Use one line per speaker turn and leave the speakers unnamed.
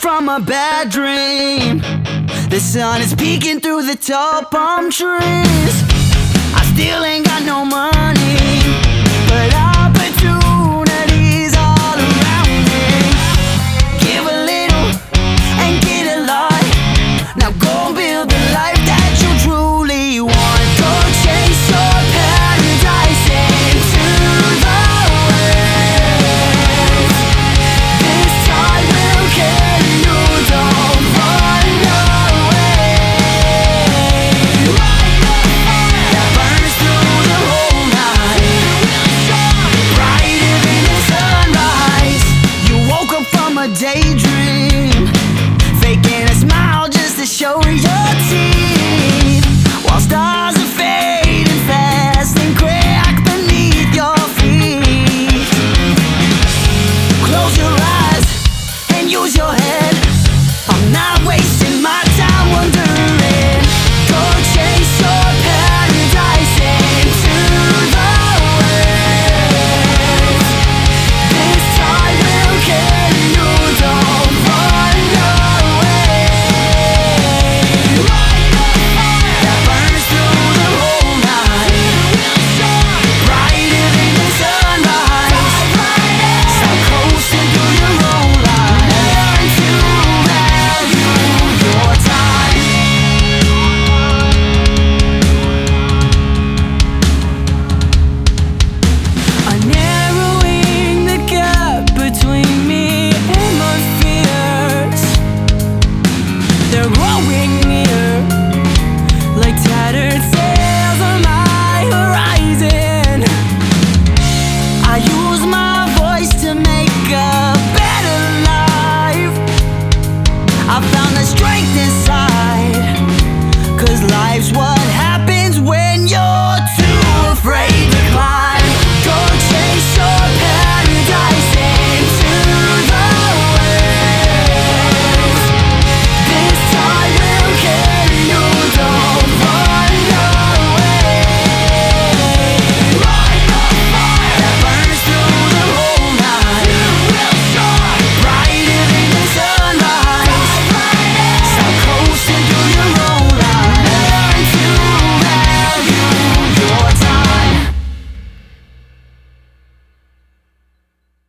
from a bad dream. The sun is peeking through the tall palm trees. I still